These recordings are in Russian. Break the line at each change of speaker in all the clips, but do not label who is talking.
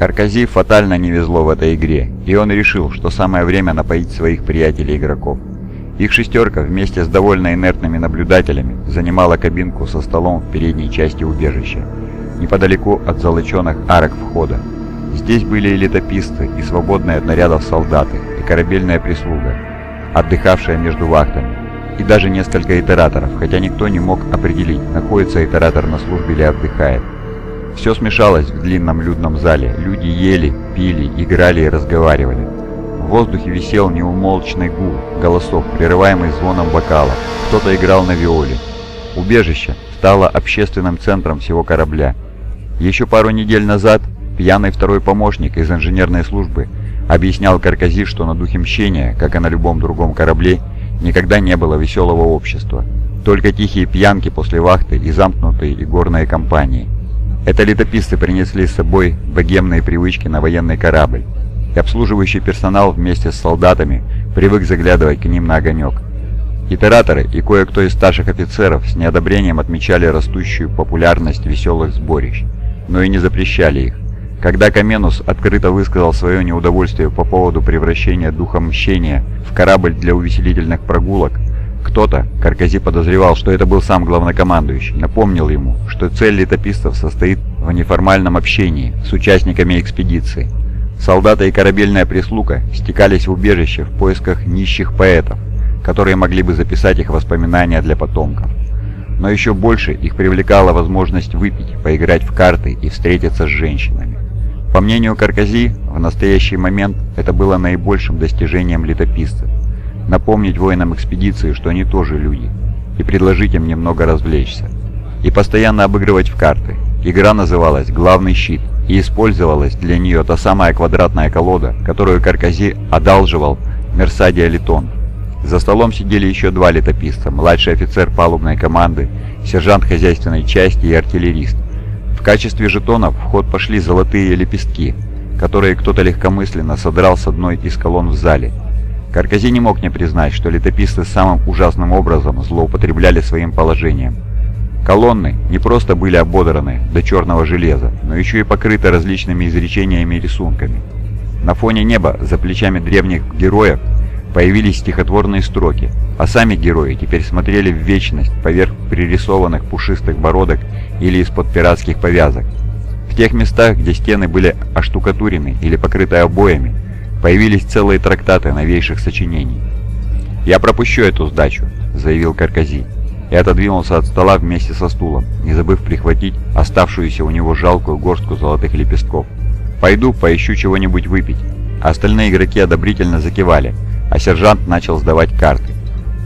Каркази фатально не везло в этой игре, и он решил, что самое время напоить своих приятелей-игроков. Их шестерка вместе с довольно инертными наблюдателями занимала кабинку со столом в передней части убежища, неподалеку от золоченных арок входа. Здесь были и летописцы, и свободные от нарядов солдаты, и корабельная прислуга, отдыхавшая между вахтами, и даже несколько итераторов, хотя никто не мог определить, находится итератор на службе или отдыхает. Все смешалось в длинном людном зале, люди ели, пили, играли и разговаривали. В воздухе висел неумолчный гул голосов, прерываемый звоном бокалов. Кто-то играл на виоле. Убежище стало общественным центром всего корабля. Еще пару недель назад пьяный второй помощник из инженерной службы объяснял Каркази, что на духе мщения, как и на любом другом корабле, никогда не было веселого общества. Только тихие пьянки после вахты и замкнутые и горные компании. Это летописцы принесли с собой богемные привычки на военный корабль и обслуживающий персонал вместе с солдатами привык заглядывать к ним на огонек. Итераторы и кое-кто из старших офицеров с неодобрением отмечали растущую популярность веселых сборищ, но и не запрещали их. Когда Каменус открыто высказал свое неудовольствие по поводу превращения духа мщения в корабль для увеселительных прогулок, кто-то, Каркази подозревал, что это был сам главнокомандующий, напомнил ему, что цель летописцев состоит в неформальном общении с участниками экспедиции – Солдаты и корабельная прислуга стекались в убежище в поисках нищих поэтов, которые могли бы записать их воспоминания для потомков. Но еще больше их привлекала возможность выпить, поиграть в карты и встретиться с женщинами. По мнению Каркази, в настоящий момент это было наибольшим достижением летописцев. Напомнить воинам экспедиции, что они тоже люди, и предложить им немного развлечься. И постоянно обыгрывать в карты. Игра называлась «Главный щит», и использовалась для нее та самая квадратная колода, которую Каркази одалживал Мерсадия Литон. За столом сидели еще два летописца, младший офицер палубной команды, сержант хозяйственной части и артиллерист. В качестве жетонов в ход пошли золотые лепестки, которые кто-то легкомысленно содрал с одной из колонн в зале. Каркази не мог не признать, что летописцы самым ужасным образом злоупотребляли своим положением – Колонны не просто были ободраны до черного железа, но еще и покрыты различными изречениями и рисунками. На фоне неба за плечами древних героев появились стихотворные строки, а сами герои теперь смотрели в вечность поверх пририсованных пушистых бородок или из-под пиратских повязок. В тех местах, где стены были оштукатурены или покрыты обоями, появились целые трактаты новейших сочинений. «Я пропущу эту сдачу», — заявил Каркази и отодвинулся от стола вместе со стулом, не забыв прихватить оставшуюся у него жалкую горстку золотых лепестков. «Пойду поищу чего-нибудь выпить». Остальные игроки одобрительно закивали, а сержант начал сдавать карты.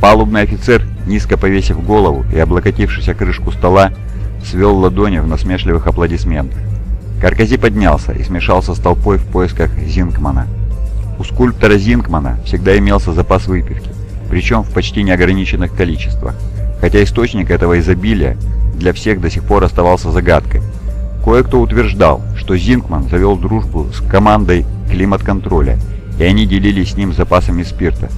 Палубный офицер, низко повесив голову и облокотившись о крышку стола, свел ладони в насмешливых аплодисментах. Каркази поднялся и смешался с толпой в поисках Зинкмана. У скульптора Зинкмана всегда имелся запас выпивки, причем в почти неограниченных количествах хотя источник этого изобилия для всех до сих пор оставался загадкой. Кое-кто утверждал, что Зинкман завел дружбу с командой климат-контроля, и они делились с ним запасами спирта.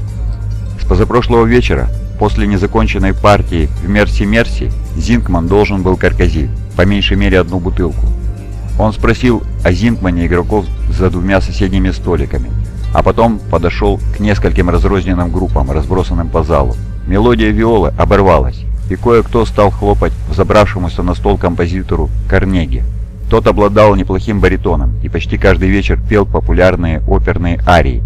С позапрошлого вечера, после незаконченной партии в Мерси-Мерси, Зинкман должен был Каркази, по меньшей мере одну бутылку. Он спросил о Зинкмане игроков за двумя соседними столиками, а потом подошел к нескольким разрозненным группам, разбросанным по залу. Мелодия виолы оборвалась, и кое-кто стал хлопать взобравшемуся на стол композитору Карнеги. Тот обладал неплохим баритоном и почти каждый вечер пел популярные оперные арии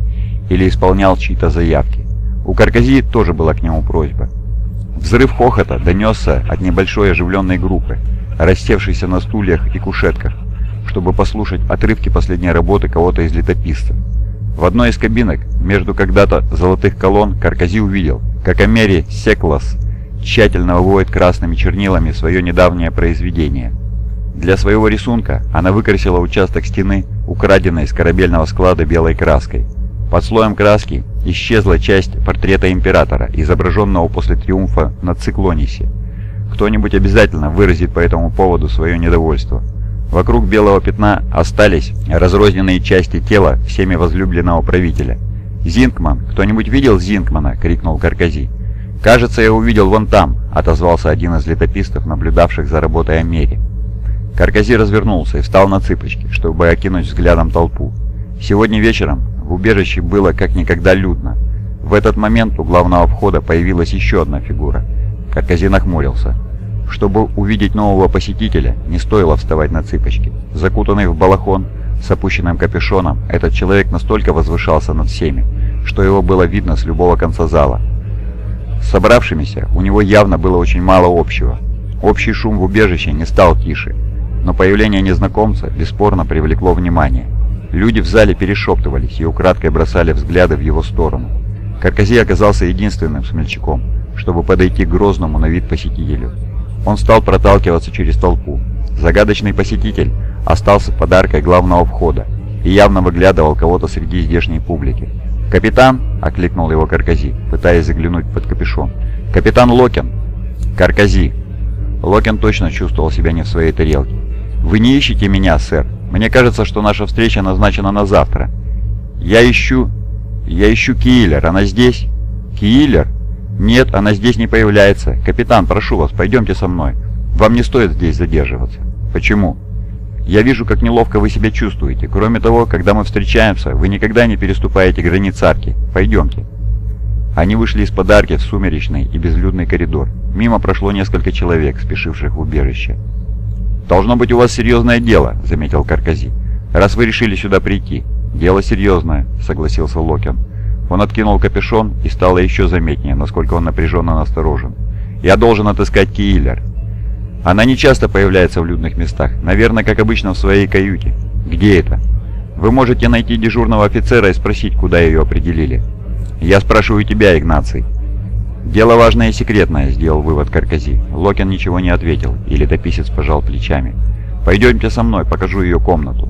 или исполнял чьи-то заявки. У Каркази тоже была к нему просьба. Взрыв хохота донесся от небольшой оживленной группы, рассевшейся на стульях и кушетках, чтобы послушать отрывки последней работы кого-то из летописцев. В одной из кабинок, между когда-то золотых колонн, Каркази увидел, как Амери Секлас тщательно выводит красными чернилами свое недавнее произведение. Для своего рисунка она выкрасила участок стены, украденной с корабельного склада белой краской. Под слоем краски исчезла часть портрета императора, изображенного после триумфа на Циклонисе. Кто-нибудь обязательно выразит по этому поводу свое недовольство. Вокруг белого пятна остались разрозненные части тела всеми возлюбленного правителя. «Зинкман! Кто-нибудь видел Зинкмана?» — крикнул Каркази. «Кажется, я увидел вон там», — отозвался один из летописцев, наблюдавших за работой Амери. Каркази развернулся и встал на цыпочки, чтобы окинуть взглядом толпу. Сегодня вечером в убежище было как никогда людно. В этот момент у главного входа появилась еще одна фигура. Каркази нахмурился. Чтобы увидеть нового посетителя, не стоило вставать на цыпочки. Закутанный в балахон, с опущенным капюшоном, этот человек настолько возвышался над всеми, что его было видно с любого конца зала. С собравшимися у него явно было очень мало общего. Общий шум в убежище не стал тише, но появление незнакомца бесспорно привлекло внимание. Люди в зале перешептывались и украдкой бросали взгляды в его сторону. Каркази оказался единственным смельчаком, чтобы подойти к грозному на вид посетителю. Он стал проталкиваться через толпу. Загадочный посетитель остался подаркой главного входа и явно выглядывал кого-то среди здешней публики. «Капитан!» — окликнул его Каркази, пытаясь заглянуть под капюшон. «Капитан Локин!» «Каркази!» Локин точно чувствовал себя не в своей тарелке. «Вы не ищете меня, сэр. Мне кажется, что наша встреча назначена на завтра. Я ищу... Я ищу Киллер. Она здесь?» «Киллер?» «Нет, она здесь не появляется. Капитан, прошу вас, пойдемте со мной. Вам не стоит здесь задерживаться». «Почему?» «Я вижу, как неловко вы себя чувствуете. Кроме того, когда мы встречаемся, вы никогда не переступаете границ арки. Пойдемте». Они вышли из подарки в сумеречный и безлюдный коридор. Мимо прошло несколько человек, спешивших в убежище. «Должно быть у вас серьезное дело», — заметил Каркази. «Раз вы решили сюда прийти». «Дело серьезное», — согласился Локин. Он откинул капюшон и стало еще заметнее, насколько он напряженно насторожен. «Я должен отыскать Киллер». «Она не часто появляется в людных местах, наверное, как обычно в своей каюте». «Где это?» «Вы можете найти дежурного офицера и спросить, куда ее определили». «Я спрашиваю тебя, Игнаций». «Дело важное и секретное», — сделал вывод Каркази. Локин ничего не ответил, и летописец пожал плечами. «Пойдемте со мной, покажу ее комнату».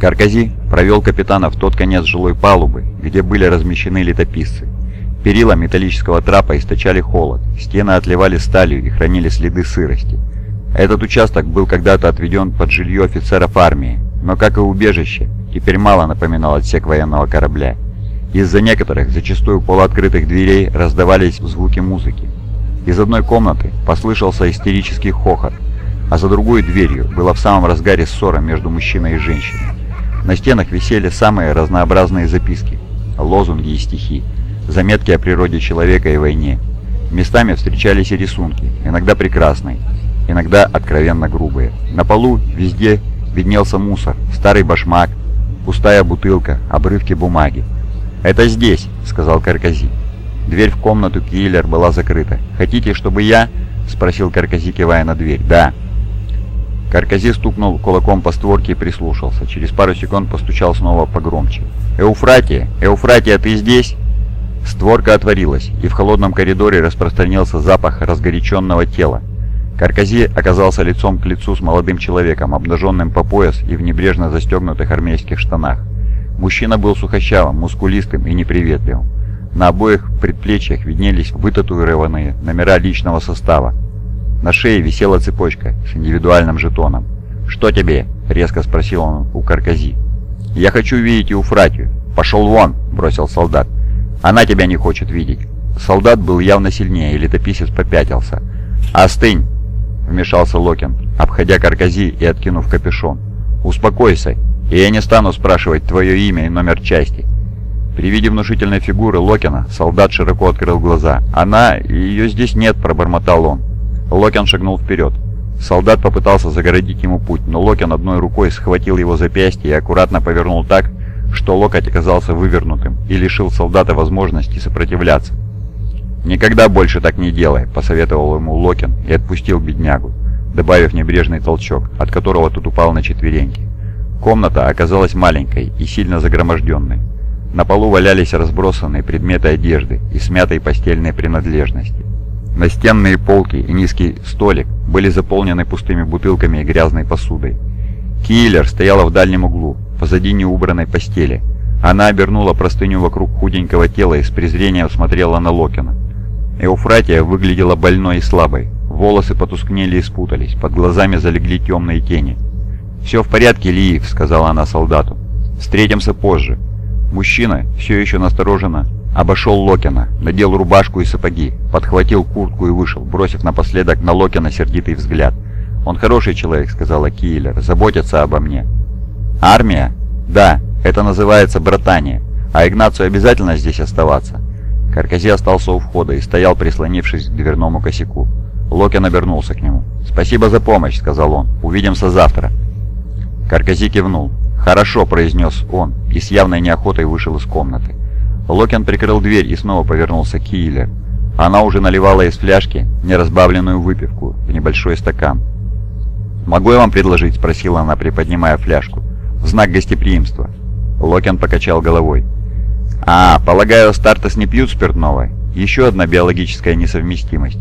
Каркази провел капитана в тот конец жилой палубы, где были размещены летописцы. Перила металлического трапа источали холод, стены отливали сталью и хранили следы сырости. Этот участок был когда-то отведен под жилье офицеров армии, но, как и убежище, теперь мало напоминал отсек военного корабля. Из-за некоторых, зачастую полуоткрытых дверей, раздавались звуки музыки. Из одной комнаты послышался истерический хохот, а за другой дверью была в самом разгаре ссора между мужчиной и женщиной. На стенах висели самые разнообразные записки, лозунги и стихи, заметки о природе человека и войне. Местами встречались и рисунки, иногда прекрасные, иногда откровенно грубые. На полу везде виднелся мусор, старый башмак, пустая бутылка, обрывки бумаги. «Это здесь», — сказал Каркази. Дверь в комнату Киллер была закрыта. «Хотите, чтобы я...» — спросил Каркази, кивая на дверь. «Да». Каркази стукнул кулаком по створке и прислушался. Через пару секунд постучал снова погромче. «Эуфратия! Эуфратия, ты здесь?» Створка отворилась, и в холодном коридоре распространился запах разгоряченного тела. Каркази оказался лицом к лицу с молодым человеком, обнаженным по пояс и в небрежно застегнутых армейских штанах. Мужчина был сухощавым, мускулистым и неприветливым. На обоих предплечьях виднелись вытатуированные номера личного состава. На шее висела цепочка с индивидуальным жетоном. «Что тебе?» — резко спросил он у Каркази. «Я хочу видеть Еуфратию». «Пошел вон!» — бросил солдат. «Она тебя не хочет видеть». Солдат был явно сильнее, и летописец попятился. «Остынь!» — вмешался Локин, обходя Каркази и откинув капюшон. «Успокойся и я не стану спрашивать твое имя и номер части». При виде внушительной фигуры Локина солдат широко открыл глаза. «Она... ее здесь нет», — пробормотал он. Локин шагнул вперед. Солдат попытался загородить ему путь, но Локин одной рукой схватил его запястье и аккуратно повернул так, что локоть оказался вывернутым и лишил солдата возможности сопротивляться. «Никогда больше так не делай», — посоветовал ему Локин и отпустил беднягу, добавив небрежный толчок, от которого тот упал на четвереньки. Комната оказалась маленькой и сильно загроможденной. На полу валялись разбросанные предметы одежды и смятые постельные принадлежности. Настенные полки и низкий столик были заполнены пустыми бутылками и грязной посудой. Киллер стояла в дальнем углу, позади неубранной постели. Она обернула простыню вокруг худенького тела и с презрением смотрела на Локина. Эуфратия выглядела больной и слабой. Волосы потускнели и спутались, под глазами залегли темные тени. «Все в порядке, Лиев», — сказала она солдату. «Встретимся позже». Мужчина, все еще настороженно, обошел Локина, надел рубашку и сапоги, подхватил куртку и вышел, бросив напоследок на Локина сердитый взгляд. «Он хороший человек», — сказала Киллер, — «заботится обо мне». «Армия?» «Да, это называется братание. А Игнацию обязательно здесь оставаться?» Каркази остался у входа и стоял, прислонившись к дверному косяку. Локин обернулся к нему. «Спасибо за помощь», — сказал он. «Увидимся завтра». Каркази кивнул. «Хорошо», — произнес он, и с явной неохотой вышел из комнаты. Локин прикрыл дверь и снова повернулся к Киллер. Она уже наливала из фляжки неразбавленную выпивку в небольшой стакан. «Могу я вам предложить?» — спросила она, приподнимая фляжку. «В знак гостеприимства». Локин покачал головой. «А, полагаю, Стартес не пьют спиртного? Еще одна биологическая несовместимость.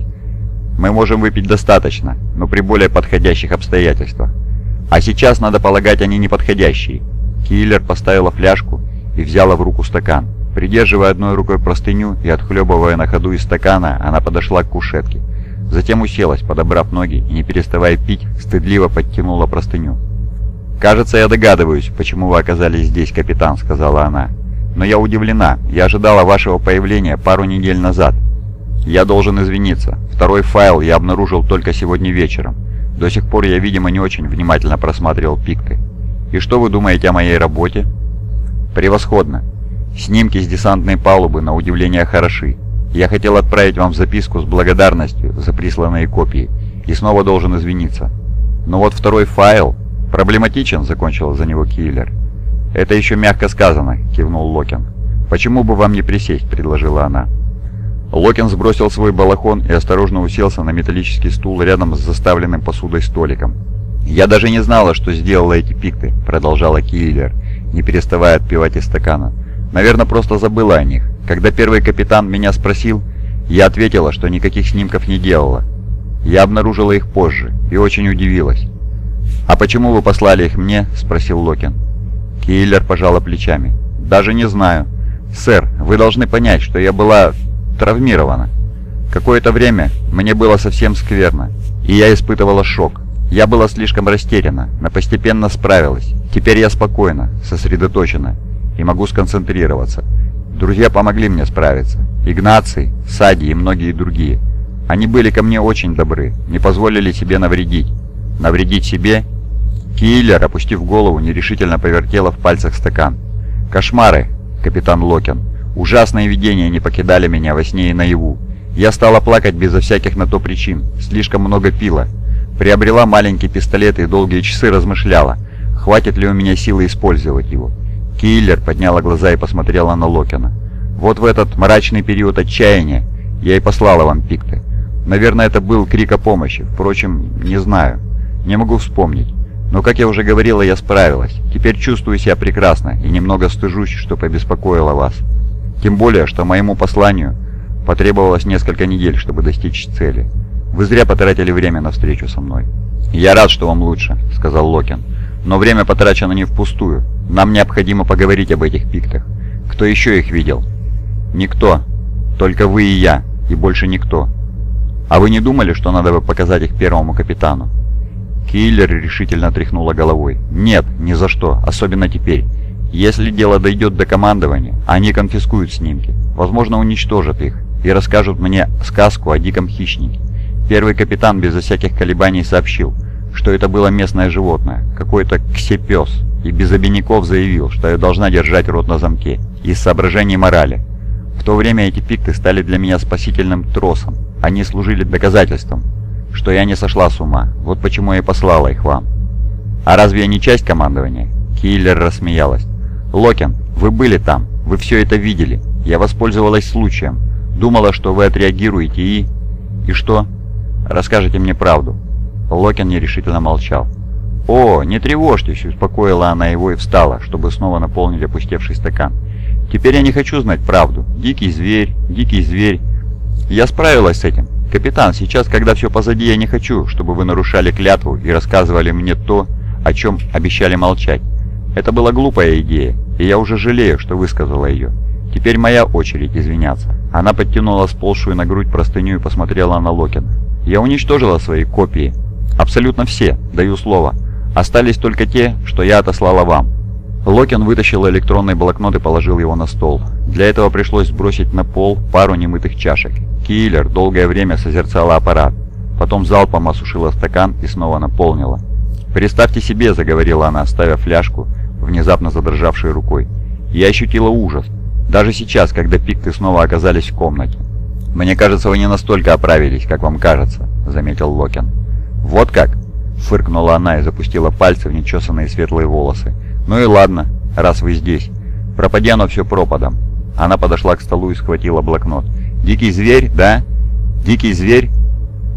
Мы можем выпить достаточно, но при более подходящих обстоятельствах. А сейчас, надо полагать, они неподходящие». Киллер поставила фляжку и взяла в руку стакан. Придерживая одной рукой простыню и отхлебывая на ходу из стакана, она подошла к кушетке. Затем уселась, подобрав ноги и, не переставая пить, стыдливо подтянула простыню. «Кажется, я догадываюсь, почему вы оказались здесь, капитан», — сказала она. «Но я удивлена. Я ожидала вашего появления пару недель назад. Я должен извиниться. Второй файл я обнаружил только сегодня вечером. До сих пор я, видимо, не очень внимательно просматривал пикты. И что вы думаете о моей работе?» «Превосходно. Снимки с десантной палубы на удивление хороши. Я хотел отправить вам записку с благодарностью за присланные копии и снова должен извиниться. Но вот второй файл проблематичен, закончил за него Киллер. Это еще мягко сказано, кивнул Локин. Почему бы вам не присесть, предложила она. Локин сбросил свой балахон и осторожно уселся на металлический стул рядом с заставленным посудой столиком. «Я даже не знала, что сделала эти пикты», — продолжала Киллер, не переставая отпивать из стакана. Наверное, просто забыла о них. Когда первый капитан меня спросил, я ответила, что никаких снимков не делала. Я обнаружила их позже и очень удивилась. «А почему вы послали их мне?» – спросил Локин. Киллер пожала плечами. «Даже не знаю. Сэр, вы должны понять, что я была травмирована. Какое-то время мне было совсем скверно, и я испытывала шок. Я была слишком растеряна, но постепенно справилась. Теперь я спокойна, сосредоточена и могу сконцентрироваться. Друзья помогли мне справиться. Игнаций, Сади и многие другие. Они были ко мне очень добры, не позволили себе навредить. Навредить себе? Киллер, опустив голову, нерешительно повертела в пальцах стакан. Кошмары, капитан Локин. Ужасные видения не покидали меня во сне и наяву. Я стала плакать безо всяких на то причин, слишком много пила. Приобрела маленький пистолет и долгие часы размышляла, хватит ли у меня силы использовать его. Киллер подняла глаза и посмотрела на Локина. «Вот в этот мрачный период отчаяния я и послала вам пикты. Наверное, это был крик о помощи. Впрочем, не знаю. Не могу вспомнить. Но, как я уже говорила, я справилась. Теперь чувствую себя прекрасно и немного стыжусь, что побеспокоила вас. Тем более, что моему посланию потребовалось несколько недель, чтобы достичь цели. Вы зря потратили время на встречу со мной. «Я рад, что вам лучше», — сказал Локин. «Но время потрачено не впустую. Нам необходимо поговорить об этих пиктах. Кто еще их видел? Никто. Только вы и я, и больше никто. А вы не думали, что надо бы показать их первому капитану? Киллер решительно тряхнула головой. Нет, ни за что, особенно теперь. Если дело дойдет до командования, они конфискуют снимки. Возможно, уничтожат их и расскажут мне сказку о диком хищнике. Первый капитан без всяких колебаний сообщил, что это было местное животное, какой-то ксепес и без обиняков заявил, что я должна держать рот на замке, из соображений морали. В то время эти пикты стали для меня спасительным тросом, они служили доказательством, что я не сошла с ума, вот почему я послала их вам. А разве я не часть командования? Киллер рассмеялась. Локин, вы были там, вы все это видели, я воспользовалась случаем, думала, что вы отреагируете и... И что? Расскажите мне правду. Локин нерешительно молчал. «О, не тревожьтесь», — успокоила она его и встала, чтобы снова наполнить опустевший стакан. «Теперь я не хочу знать правду. Дикий зверь, дикий зверь. Я справилась с этим. Капитан, сейчас, когда все позади, я не хочу, чтобы вы нарушали клятву и рассказывали мне то, о чем обещали молчать. Это была глупая идея, и я уже жалею, что высказала ее. Теперь моя очередь извиняться». Она подтянула сползшую на грудь простыню и посмотрела на Локина. «Я уничтожила свои копии. Абсолютно все, даю слово. Остались только те, что я отослала вам». Локин вытащил электронный блокнот и положил его на стол. Для этого пришлось сбросить на пол пару немытых чашек. Киллер долгое время созерцала аппарат. потом залпом осушила стакан и снова наполнила. «Представьте себе», — заговорила она, ставя фляжку, внезапно задрожавшей рукой. «Я ощутила ужас. Даже сейчас, когда пикты снова оказались в комнате. «Мне кажется, вы не настолько оправились, как вам кажется», — заметил Локин. «Вот как?» — фыркнула она и запустила пальцы в нечесанные светлые волосы. «Ну и ладно, раз вы здесь. Пропади оно все пропадом». Она подошла к столу и схватила блокнот. «Дикий зверь, да? Дикий зверь?»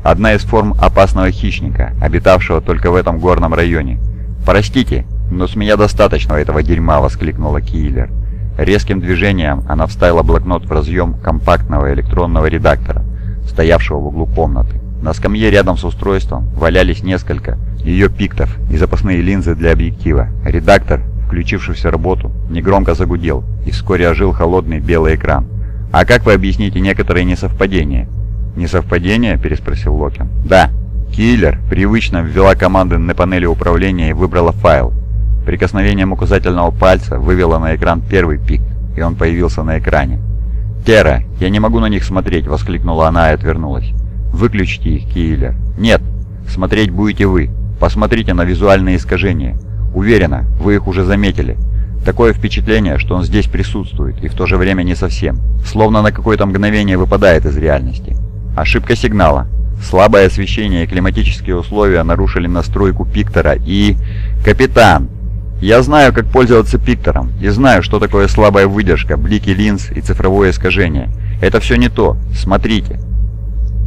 Одна из форм опасного хищника, обитавшего только в этом горном районе. «Простите, но с меня достаточно этого дерьма!» — воскликнула Киллер. Резким движением она вставила блокнот в разъем компактного электронного редактора, стоявшего в углу комнаты. На скамье рядом с устройством валялись несколько ее пиктов и запасные линзы для объектива. Редактор, включившийся в работу, негромко загудел, и вскоре ожил холодный белый экран. «А как вы объясните некоторые несовпадения?» «Несовпадения?» – переспросил Локин. «Да». Киллер привычно ввела команды на панели управления и выбрала файл, Прикосновением указательного пальца вывело на экран первый пик, и он появился на экране. «Тера, я не могу на них смотреть!» — воскликнула она и отвернулась. «Выключите их, Киллер!» «Нет! Смотреть будете вы! Посмотрите на визуальные искажения! Уверена, вы их уже заметили!» Такое впечатление, что он здесь присутствует, и в то же время не совсем. Словно на какое-то мгновение выпадает из реальности. Ошибка сигнала. Слабое освещение и климатические условия нарушили настройку Пиктора и... «Капитан!» Я знаю, как пользоваться пиктором, и знаю, что такое слабая выдержка, блики линз и цифровое искажение. Это все не то. Смотрите.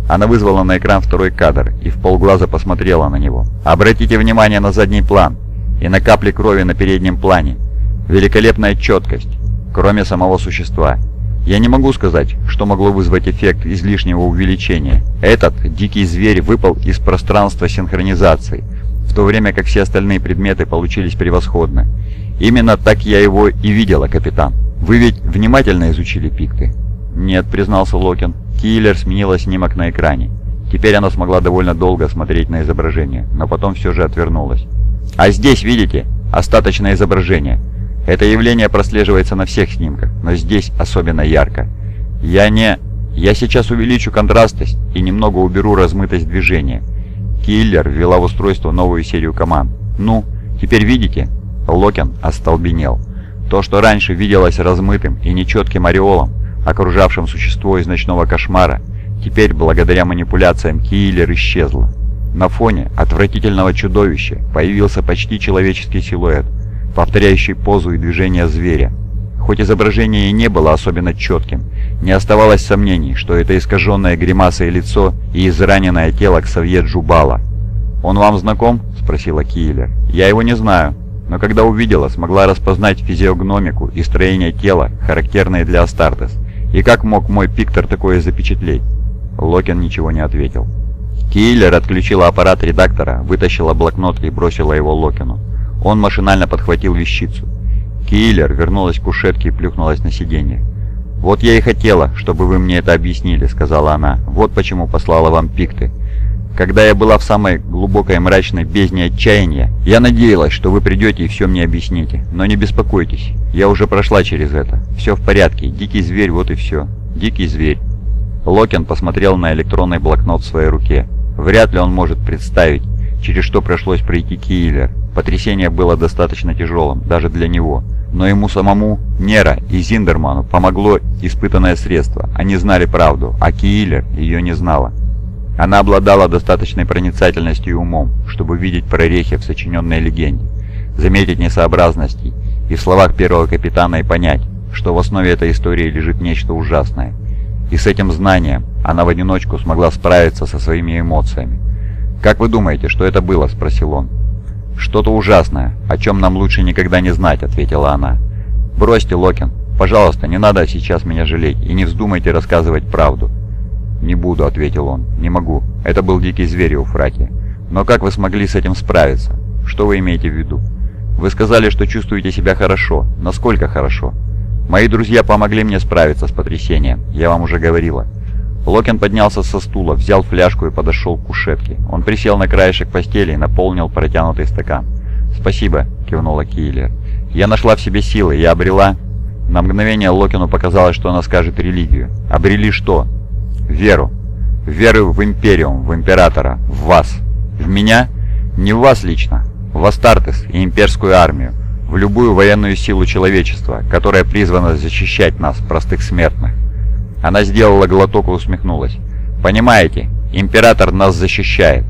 Она вызвала на экран второй кадр и в полглаза посмотрела на него. Обратите внимание на задний план и на капли крови на переднем плане. Великолепная четкость, кроме самого существа. Я не могу сказать, что могло вызвать эффект излишнего увеличения. Этот дикий зверь выпал из пространства синхронизации – в то время как все остальные предметы получились превосходно. Именно так я его и видела, капитан. Вы ведь внимательно изучили пикты? Нет, признался Локин. Киллер сменила снимок на экране. Теперь она смогла довольно долго смотреть на изображение, но потом все же отвернулась. А здесь, видите, остаточное изображение. Это явление прослеживается на всех снимках, но здесь особенно ярко. Я не... Я сейчас увеличу контрастность и немного уберу размытость движения. Киллер ввела в устройство новую серию команд. «Ну, теперь видите?» Локин остолбенел. То, что раньше виделось размытым и нечетким ореолом, окружавшим существо из ночного кошмара, теперь, благодаря манипуляциям, Киллер исчезла. На фоне отвратительного чудовища появился почти человеческий силуэт, повторяющий позу и движения зверя. Хоть изображение и не было особенно четким, не оставалось сомнений, что это искаженное гримасой лицо и израненное тело Ксавье Джубала. «Он вам знаком?» – спросила Киллер. «Я его не знаю, но когда увидела, смогла распознать физиогномику и строение тела, характерные для Астартес. И как мог мой пиктор такое запечатлеть?» Локин ничего не ответил. Киллер отключила аппарат редактора, вытащила блокнот и бросила его Локину. Он машинально подхватил вещицу. Киллер вернулась к кушетке и плюхнулась на сиденье. «Вот я и хотела, чтобы вы мне это объяснили», — сказала она. «Вот почему послала вам пикты. Когда я была в самой глубокой мрачной бездне отчаяния, я надеялась, что вы придете и все мне объясните. Но не беспокойтесь, я уже прошла через это. Все в порядке, дикий зверь, вот и все. Дикий зверь». Локин посмотрел на электронный блокнот в своей руке. Вряд ли он может представить, через что пришлось пройти Киллер. Потрясение было достаточно тяжелым, даже для него. Но ему самому, Нера и Зиндерману помогло испытанное средство. Они знали правду, а Киллер ее не знала. Она обладала достаточной проницательностью и умом, чтобы видеть прорехи в сочиненной легенде, заметить несообразности и в словах первого капитана и понять, что в основе этой истории лежит нечто ужасное. И с этим знанием она в одиночку смогла справиться со своими эмоциями. «Как вы думаете, что это было?» – спросил он. «Что-то ужасное, о чем нам лучше никогда не знать», — ответила она. «Бросьте, Локин. Пожалуйста, не надо сейчас меня жалеть и не вздумайте рассказывать правду». «Не буду», — ответил он. «Не могу. Это был дикий зверь у Фраки. Но как вы смогли с этим справиться? Что вы имеете в виду? Вы сказали, что чувствуете себя хорошо. Насколько хорошо? Мои друзья помогли мне справиться с потрясением. Я вам уже говорила. Локин поднялся со стула, взял фляжку и подошел к кушетке. Он присел на краешек постели и наполнил протянутый стакан. «Спасибо», — кивнула Киллер. «Я нашла в себе силы, я обрела...» На мгновение Локину показалось, что она скажет религию. «Обрели что?» «Веру». Веры в Империум, в Императора, в вас. В меня? Не в вас лично. В Астартес и имперскую армию. В любую военную силу человечества, которая призвана защищать нас, простых смертных. Она сделала глоток и усмехнулась. «Понимаете, Император нас защищает».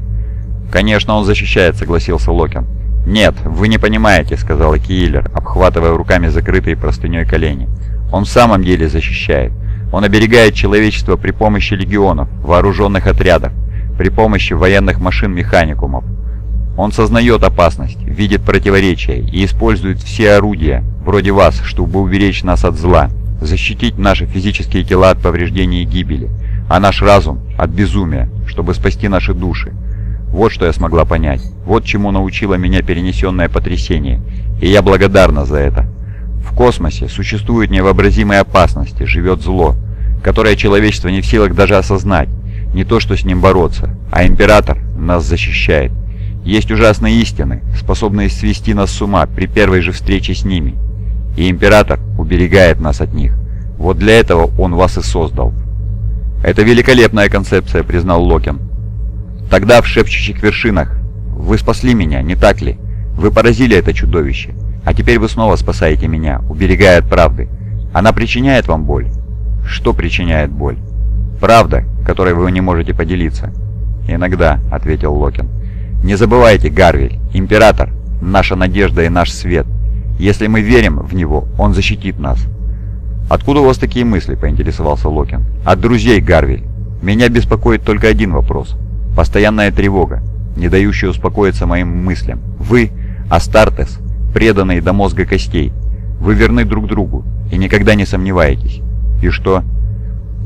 «Конечно, он защищает», — согласился Локин. «Нет, вы не понимаете», — сказал Киллер, обхватывая руками закрытые простыней колени. «Он в самом деле защищает. Он оберегает человечество при помощи легионов, вооруженных отрядов, при помощи военных машин-механикумов. Он сознает опасность, видит противоречия и использует все орудия, вроде вас, чтобы уберечь нас от зла, защитить наши физические тела от повреждений и гибели, а наш разум от безумия, чтобы спасти наши души. Вот что я смогла понять, вот чему научило меня перенесенное потрясение, и я благодарна за это. В космосе существуют невообразимые опасности, живет зло, которое человечество не в силах даже осознать, не то что с ним бороться, а Император нас защищает. Есть ужасные истины, способные свести нас с ума при первой же встрече с ними. И Император уберегает нас от них. Вот для этого он вас и создал. «Это великолепная концепция», — признал Локин. «Тогда в шепчущих вершинах вы спасли меня, не так ли? Вы поразили это чудовище. А теперь вы снова спасаете меня, уберегая от правды. Она причиняет вам боль?» «Что причиняет боль?» «Правда, которой вы не можете поделиться». «Иногда», — ответил Локин. «Не забывайте, Гарвиль, Император, наша надежда и наш свет. Если мы верим в него, он защитит нас». «Откуда у вас такие мысли?» – поинтересовался Локин. «От друзей, Гарвиль. Меня беспокоит только один вопрос. Постоянная тревога, не дающая успокоиться моим мыслям. Вы, Астартес, преданные до мозга костей. Вы верны друг другу и никогда не сомневаетесь. И что?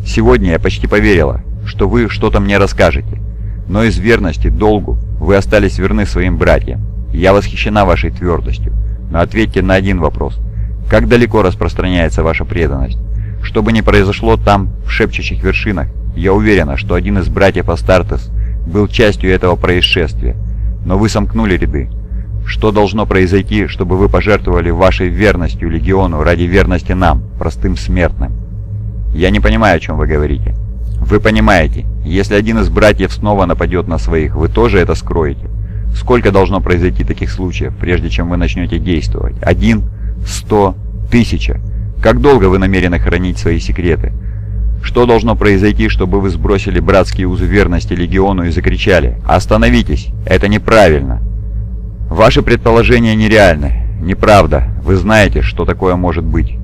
Сегодня я почти поверила, что вы что-то мне расскажете. Но из верности долгу вы остались верны своим братьям. Я восхищена вашей твердостью. Но ответьте на один вопрос – как далеко распространяется ваша преданность? Что бы ни произошло там, в шепчущих вершинах, я уверена, что один из братьев Астартес был частью этого происшествия. Но вы сомкнули ряды. Что должно произойти, чтобы вы пожертвовали вашей верностью Легиону ради верности нам, простым смертным? Я не понимаю, о чем вы говорите. Вы понимаете, если один из братьев снова нападет на своих, вы тоже это скроете? Сколько должно произойти таких случаев, прежде чем вы начнете действовать? Один? Сто? Тысяча? Как долго вы намерены хранить свои секреты? Что должно произойти, чтобы вы сбросили братские узы верности Легиону и закричали «Остановитесь! Это неправильно!» Ваши предположения нереальны. Неправда. Вы знаете, что такое может быть.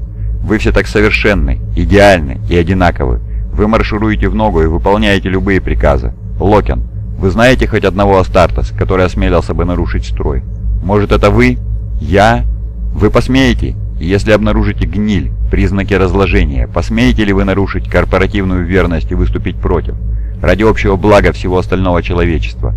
Вы все так совершенны, идеальны и одинаковы. Вы маршируете в ногу и выполняете любые приказы. Локин, вы знаете хоть одного Астартес, который осмелился бы нарушить строй? Может это вы? Я? Вы посмеете? Если обнаружите гниль, признаки разложения, посмеете ли вы нарушить корпоративную верность и выступить против? Ради общего блага всего остального человечества.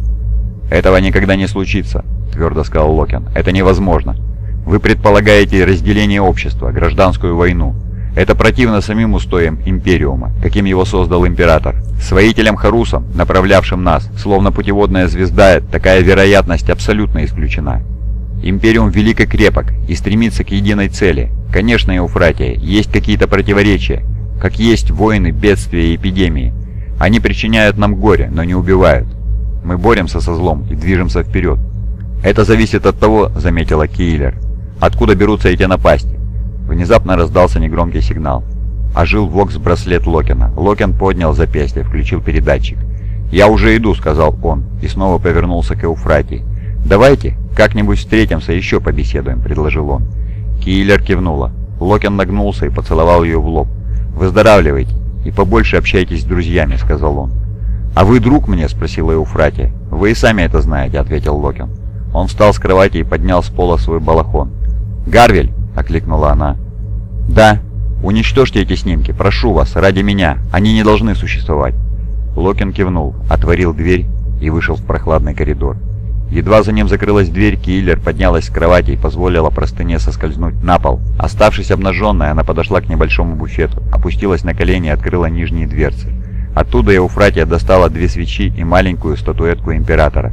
«Этого никогда не случится», — твердо сказал Локин. «Это невозможно. Вы предполагаете разделение общества, гражданскую войну. Это противно самим устоям Империума, каким его создал Император. С воителем Харусом, направлявшим нас, словно путеводная звезда, такая вероятность абсолютно исключена. Империум велик и крепок и стремится к единой цели. Конечно, Еуфратия, есть какие-то противоречия, как есть войны, бедствия и эпидемии. Они причиняют нам горе, но не убивают. Мы боремся со злом и движемся вперед. Это зависит от того, заметила Киллер, откуда берутся эти напасти. Внезапно раздался негромкий сигнал. Ожил вокс-браслет Локина. Локин поднял запястье, включил передатчик. «Я уже иду», — сказал он, и снова повернулся к Эуфратии. «Давайте как-нибудь встретимся, еще побеседуем», — предложил он. Киллер кивнула. Локин нагнулся и поцеловал ее в лоб. «Выздоравливайте и побольше общайтесь с друзьями», — сказал он. «А вы друг мне?» — спросила Эуфратия. «Вы и сами это знаете», — ответил Локин. Он встал с кровати и поднял с пола свой балахон. «Гарвель!» — окликнула она. «Да. Уничтожьте эти снимки, прошу вас, ради меня. Они не должны существовать». Локин кивнул, отворил дверь и вышел в прохладный коридор. Едва за ним закрылась дверь, киллер поднялась с кровати и позволила простыне соскользнуть на пол. Оставшись обнаженной, она подошла к небольшому буфету, опустилась на колени и открыла нижние дверцы. Оттуда Еуфратия достала две свечи и маленькую статуэтку Императора.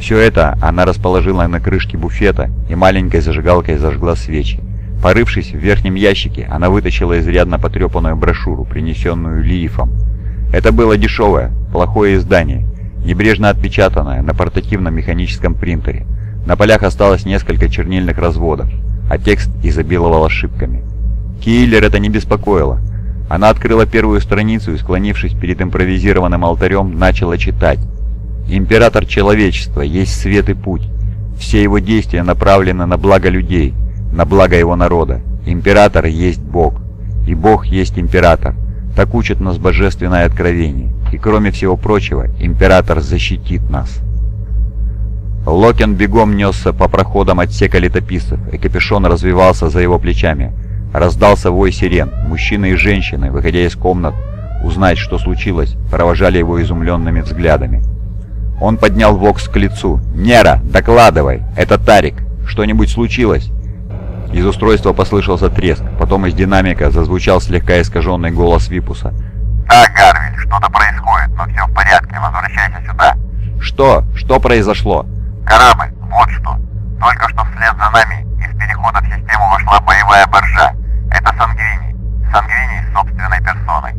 Все это она расположила на крышке буфета и маленькой зажигалкой зажгла свечи. Порывшись в верхнем ящике, она вытащила изрядно потрепанную брошюру, принесенную Лиифом. Это было дешевое, плохое издание, небрежно отпечатанное на портативном механическом принтере. На полях осталось несколько чернильных разводов, а текст изобиловал ошибками. Киллер это не беспокоило. Она открыла первую страницу и, склонившись перед импровизированным алтарем, начала читать. «Император человечества есть свет и путь. Все его действия направлены на благо людей, на благо его народа. Император есть Бог, и Бог есть император. Так учит нас божественное откровение. И кроме всего прочего, император защитит нас». Локен бегом несся по проходам отсека летописцев, и капюшон развивался за его плечами. Раздался вой сирен. Мужчины и женщины, выходя из комнат, узнать, что случилось, провожали его изумленными взглядами. Он поднял Вокс к лицу. «Нера, докладывай! Это Тарик! Что-нибудь случилось?» Из устройства послышался треск, потом из динамика зазвучал слегка искаженный голос Випуса.
«Да, Гарвин, что-то происходит, но все в порядке, возвращайся сюда!»
«Что? Что произошло?»
«Корабль, вот что! Только что вслед за нами из перехода в систему вошла боевая боржа. Это Сангвини. Сангвини собственной персоной.